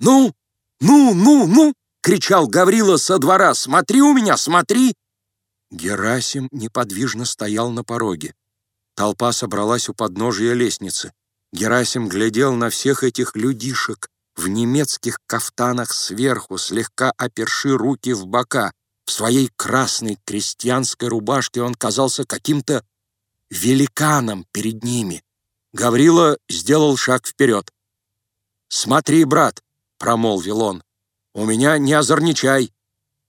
«Ну, ну, ну, ну!» — кричал Гаврила со двора. «Смотри у меня, смотри!» Герасим неподвижно стоял на пороге. Толпа собралась у подножия лестницы. Герасим глядел на всех этих людишек в немецких кафтанах сверху, слегка оперши руки в бока. В своей красной крестьянской рубашке он казался каким-то великаном перед ними. Гаврила сделал шаг вперед. «Смотри, брат», — промолвил он, — «у меня не озорничай».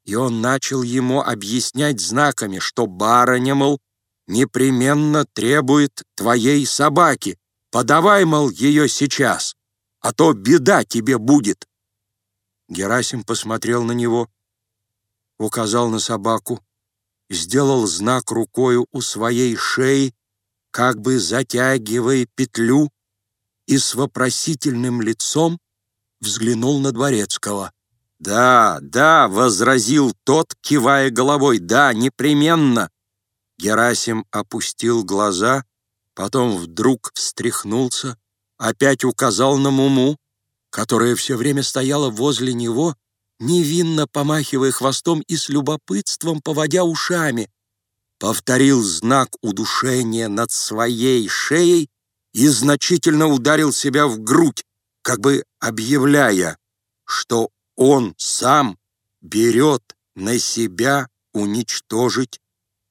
И он начал ему объяснять знаками, что барыня, мол, непременно требует твоей собаки. Подавай, мол, ее сейчас, а то беда тебе будет. Герасим посмотрел на него, указал на собаку, сделал знак рукою у своей шеи, как бы затягивая петлю, и с вопросительным лицом взглянул на Дворецкого. «Да, да», — возразил тот, кивая головой, «да, непременно». Герасим опустил глаза, потом вдруг встряхнулся, опять указал на Муму, которая все время стояла возле него, невинно помахивая хвостом и с любопытством поводя ушами, повторил знак удушения над своей шеей и значительно ударил себя в грудь, как бы объявляя, что он сам берет на себя уничтожить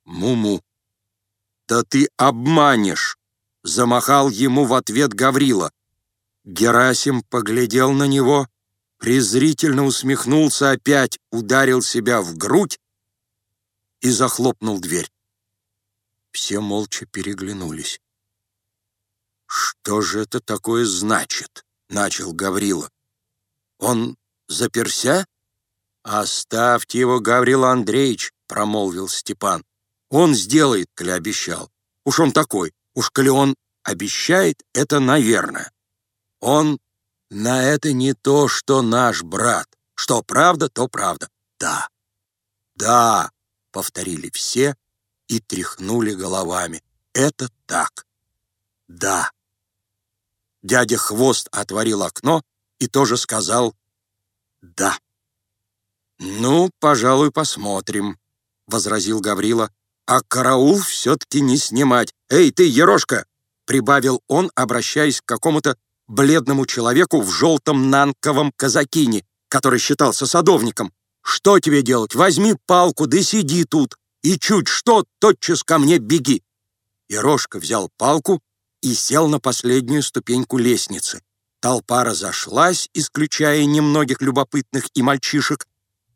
Муму. «Да ты обманешь!» — замахал ему в ответ Гаврила. Герасим поглядел на него, презрительно усмехнулся опять, ударил себя в грудь и захлопнул дверь. Все молча переглянулись. «Что же это такое значит?» — начал Гаврила. «Он заперся?» «Оставьте его, Гаврила Андреевич», — промолвил Степан. «Он сделает, коли обещал. Уж он такой. Уж коли он обещает, это наверное. Он на это не то, что наш брат. Что правда, то правда. Да, да, повторили все и тряхнули головами. Это так. Да. Дядя Хвост отворил окно и тоже сказал «да». «Ну, пожалуй, посмотрим», — возразил Гаврила. «А караул все-таки не снимать. Эй, ты, Ерошка!» — прибавил он, обращаясь к какому-то бледному человеку в желтом нанковом казакине, который считался садовником. «Что тебе делать? Возьми палку, да сиди тут, и чуть что, тотчас ко мне беги». Ерошка взял палку и сел на последнюю ступеньку лестницы. Толпа разошлась, исключая немногих любопытных и мальчишек,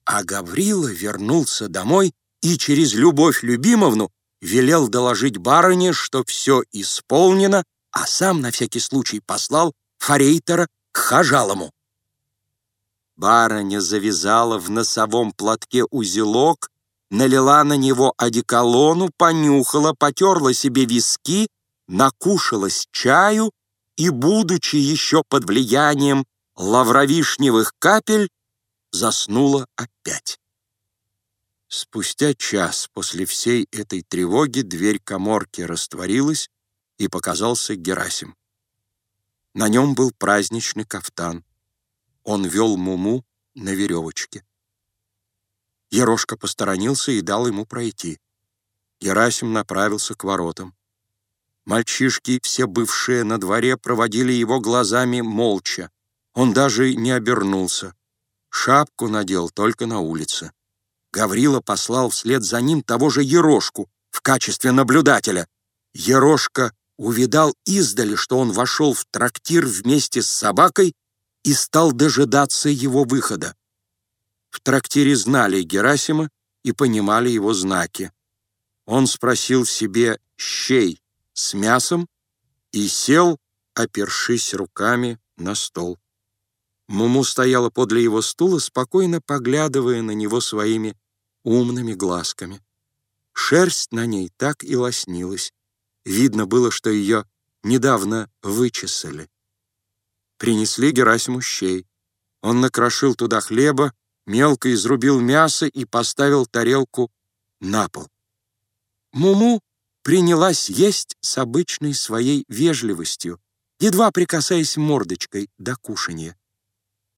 а Гаврила вернулся домой и через Любовь Любимовну велел доложить барыне, что все исполнено, а сам на всякий случай послал форейтера к хажалому. Барыня завязала в носовом платке узелок, налила на него одеколону, понюхала, потерла себе виски, накушалась чаю и, будучи еще под влиянием лавровишневых капель, заснула опять. Спустя час после всей этой тревоги дверь коморки растворилась, и показался Герасим. На нем был праздничный кафтан. Он вел Муму на веревочке. Ерошка посторонился и дал ему пройти. Герасим направился к воротам. Мальчишки, все бывшие на дворе, проводили его глазами молча. Он даже не обернулся. Шапку надел только на улице. Гаврила послал вслед за ним того же Ерошку в качестве наблюдателя. Ерошка увидал издали, что он вошел в трактир вместе с собакой и стал дожидаться его выхода. В трактире знали Герасима и понимали его знаки. Он спросил себе щей с мясом и сел, опершись руками на стол. Муму стояла подле его стула, спокойно поглядывая на него своими умными глазками. Шерсть на ней так и лоснилась. Видно было, что ее недавно вычесали. Принесли Герасиму щей. Он накрошил туда хлеба, мелко изрубил мясо и поставил тарелку на пол. Муму принялась есть с обычной своей вежливостью, едва прикасаясь мордочкой до кушанья.